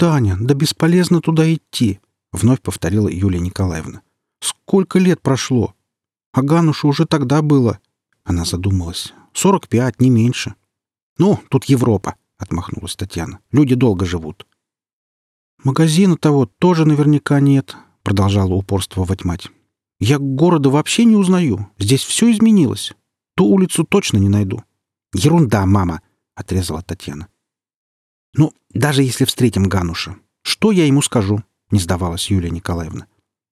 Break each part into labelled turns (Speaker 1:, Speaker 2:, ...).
Speaker 1: Таня, да бесполезно туда идти», — вновь повторила Юлия Николаевна. «Сколько лет прошло? А Ганушу уже тогда было...» Она задумалась. «Сорок пять, не меньше». «Ну, тут Европа», — отмахнулась Татьяна. «Люди долго живут». «Магазина того тоже наверняка нет», — продолжала упорствовать мать. «Я города вообще не узнаю. Здесь все изменилось. Ту улицу точно не найду». «Ерунда, мама», — отрезала Татьяна. «Ну, даже если встретим Гануша, что я ему скажу?» — не сдавалась Юлия Николаевна.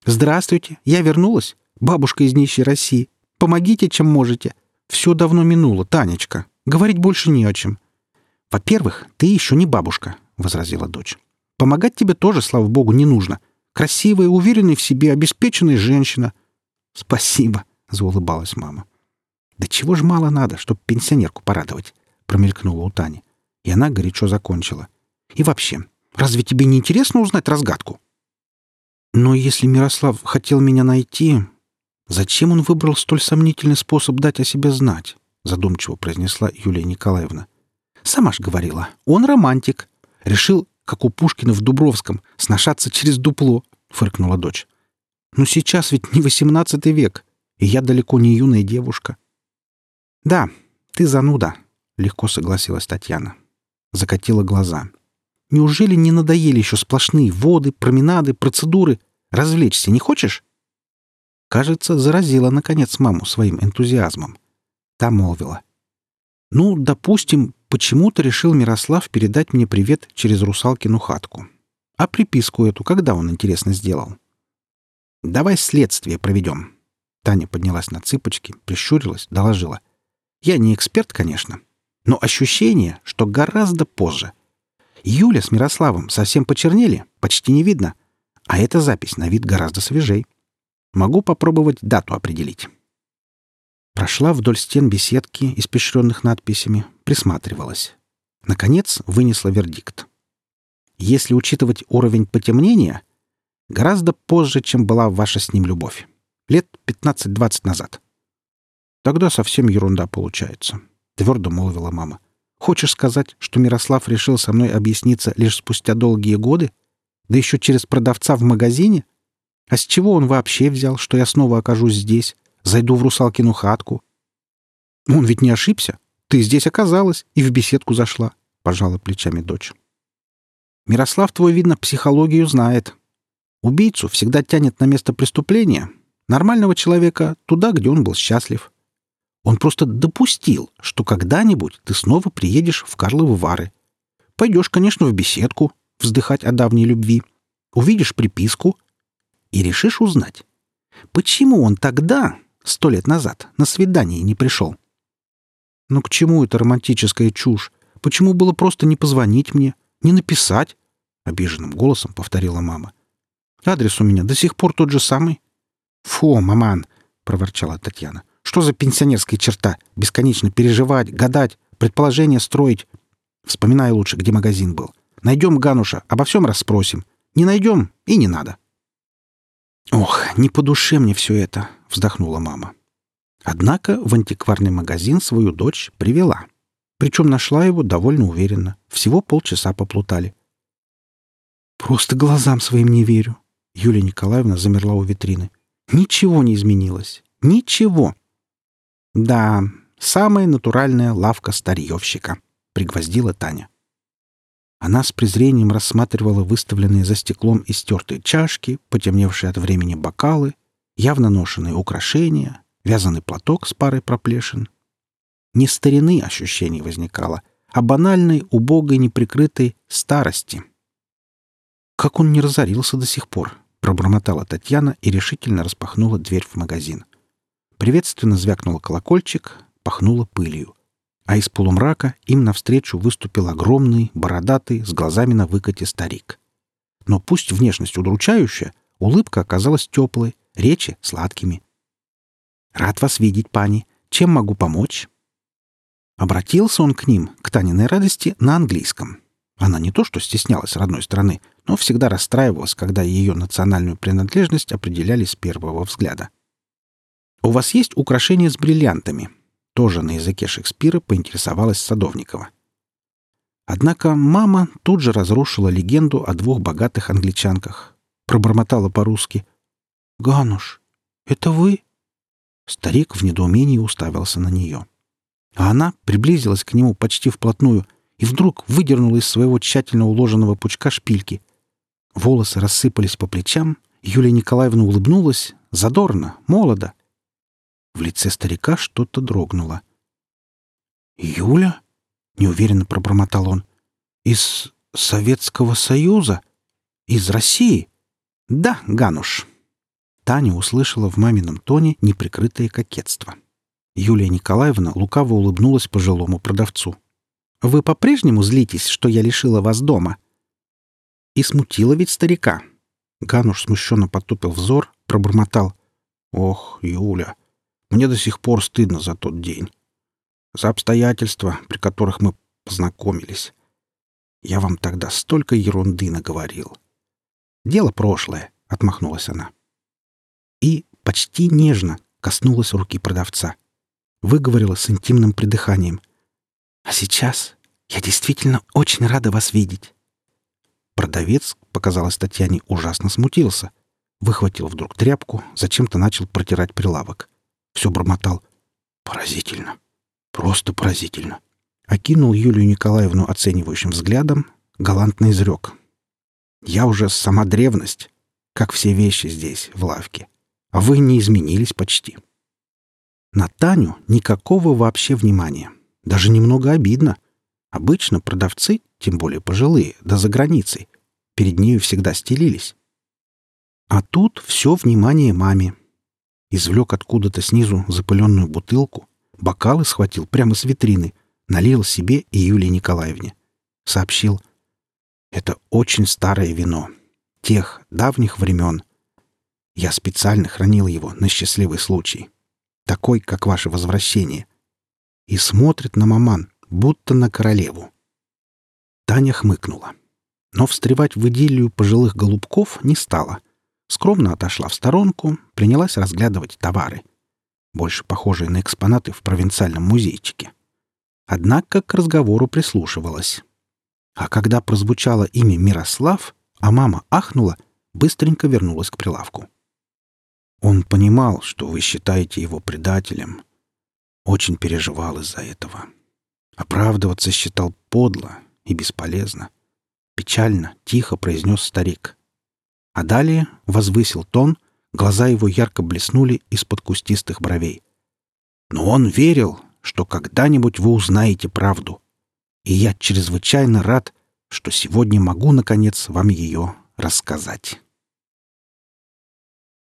Speaker 1: «Здравствуйте, я вернулась. Бабушка из нищей России. Помогите, чем можете. Все давно минуло, Танечка. Говорить больше не о чем». «Во-первых, ты еще не бабушка», — возразила дочь. «Помогать тебе тоже, слава богу, не нужно. Красивая, уверенная в себе, обеспеченная женщина». «Спасибо», — заулыбалась мама. «Да чего ж мало надо, чтобы пенсионерку порадовать?» — промелькнула у Тани. И она горячо закончила. «И вообще, разве тебе не интересно узнать разгадку?» «Но если Мирослав хотел меня найти, зачем он выбрал столь сомнительный способ дать о себе знать?» задумчиво произнесла Юлия Николаевна. «Сама ж говорила, он романтик. Решил, как у Пушкина в Дубровском, сношаться через дупло», — фыркнула дочь. «Но сейчас ведь не восемнадцатый век, и я далеко не юная девушка». «Да, ты зануда», — легко согласилась Татьяна. Закатила глаза. «Неужели не надоели еще сплошные воды, променады, процедуры? Развлечься не хочешь?» Кажется, заразила, наконец, маму своим энтузиазмом. Та молвила. «Ну, допустим, почему-то решил Мирослав передать мне привет через русалкину хатку. А приписку эту когда он, интересно, сделал?» «Давай следствие проведем». Таня поднялась на цыпочки, прищурилась, доложила. «Я не эксперт, конечно, но ощущение, что гораздо позже. Юля с Мирославом совсем почернели, почти не видно, а эта запись на вид гораздо свежей. Могу попробовать дату определить». Прошла вдоль стен беседки, испещренных надписями, присматривалась. Наконец вынесла вердикт. Если учитывать уровень потемнения, гораздо позже, чем была ваша с ним любовь. Лет 15-20 назад. Тогда совсем ерунда получается, — твердо молвила мама. Хочешь сказать, что Мирослав решил со мной объясниться лишь спустя долгие годы? Да еще через продавца в магазине? А с чего он вообще взял, что я снова окажусь здесь, Зайду в русалкину хатку. Он ведь не ошибся. Ты здесь оказалась и в беседку зашла, — пожала плечами дочь. Мирослав твой, видно, психологию знает. Убийцу всегда тянет на место преступления, нормального человека — туда, где он был счастлив. Он просто допустил, что когда-нибудь ты снова приедешь в Карловы Вары. Пойдешь, конечно, в беседку, вздыхать о давней любви, увидишь приписку и решишь узнать, почему он тогда сто лет назад на свидание не пришел. Ну к чему эта романтическая чушь? Почему было просто не позвонить мне, не написать? Обиженным голосом повторила мама. Адрес у меня до сих пор тот же самый. Фу, маман, проворчала Татьяна. Что за пенсионерская черта? Бесконечно переживать, гадать, предположения строить. Вспоминай лучше, где магазин был. Найдем Гануша, обо всем расспросим. Не найдем и не надо. «Ох, не по душе мне все это», — вздохнула мама. Однако в антикварный магазин свою дочь привела. Причем нашла его довольно уверенно. Всего полчаса поплутали. «Просто глазам своим не верю». Юлия Николаевна замерла у витрины. «Ничего не изменилось. Ничего». «Да, самая натуральная лавка старьевщика», — пригвоздила Таня. Она с презрением рассматривала выставленные за стеклом истертые чашки, потемневшие от времени бокалы, явно ношенные украшения, вязаный платок с парой проплешин. Не старины ощущений возникало, а банальной, убогой, неприкрытой старости. «Как он не разорился до сих пор?» — пробормотала Татьяна и решительно распахнула дверь в магазин. Приветственно звякнул колокольчик, пахнуло пылью а из полумрака им навстречу выступил огромный, бородатый, с глазами на выкате старик. Но пусть внешность удручающая, улыбка оказалась теплой, речи — сладкими. «Рад вас видеть, пани. Чем могу помочь?» Обратился он к ним, к Таниной радости, на английском. Она не то что стеснялась родной страны, но всегда расстраивалась, когда ее национальную принадлежность определяли с первого взгляда. «У вас есть украшения с бриллиантами?» тоже на языке Шекспира поинтересовалась Садовникова. Однако мама тут же разрушила легенду о двух богатых англичанках. Пробормотала по-русски. «Гануш, это вы?» Старик в недоумении уставился на нее. А она приблизилась к нему почти вплотную и вдруг выдернула из своего тщательно уложенного пучка шпильки. Волосы рассыпались по плечам, Юлия Николаевна улыбнулась, задорно, молодо. В лице старика что-то дрогнуло. «Юля?» — неуверенно пробормотал он. «Из Советского Союза? Из России?» «Да, Гануш». Таня услышала в мамином тоне неприкрытое кокетство. Юлия Николаевна лукаво улыбнулась пожилому продавцу. «Вы по-прежнему злитесь, что я лишила вас дома?» И смутила ведь старика. Гануш смущенно потупил взор, пробормотал. «Ох, Юля, мне до сих пор стыдно за тот день. За обстоятельства, при которых мы познакомились. Я вам тогда столько ерунды наговорил. Дело прошлое, — отмахнулась она. И почти нежно коснулась руки продавца. Выговорила с интимным придыханием. «А сейчас я действительно очень рада вас видеть». Продавец, показалось Татьяне, ужасно смутился. Выхватил вдруг тряпку, зачем-то начал протирать прилавок. Все бормотал. «Поразительно! Просто поразительно!» Окинул Юлию Николаевну оценивающим взглядом, галантно изрек. «Я уже сама древность, как все вещи здесь, в лавке. А вы не изменились почти». На Таню никакого вообще внимания. Даже немного обидно. Обычно продавцы, тем более пожилые, да за границей, перед нею всегда стелились. А тут все внимание маме. Извлек откуда-то снизу запыленную бутылку, бокалы схватил прямо с витрины, налил себе и Юлии Николаевне. Сообщил. «Это очень старое вино. Тех давних времен. Я специально хранил его на счастливый случай. Такой, как ваше возвращение. И смотрит на маман, будто на королеву». Таня хмыкнула. Но встревать в идиллию пожилых голубков не стала — скромно отошла в сторонку, принялась разглядывать товары, больше похожие на экспонаты в провинциальном музейчике. Однако к разговору прислушивалась. А когда прозвучало имя Мирослав, а мама ахнула, быстренько вернулась к прилавку. Он понимал, что вы считаете его предателем. Очень переживал из-за этого. Оправдываться считал подло и бесполезно. Печально, тихо произнес старик. А далее возвысил тон, глаза его ярко блеснули из-под кустистых бровей. Но он верил, что когда-нибудь вы узнаете правду. И я чрезвычайно рад, что сегодня могу, наконец, вам ее рассказать.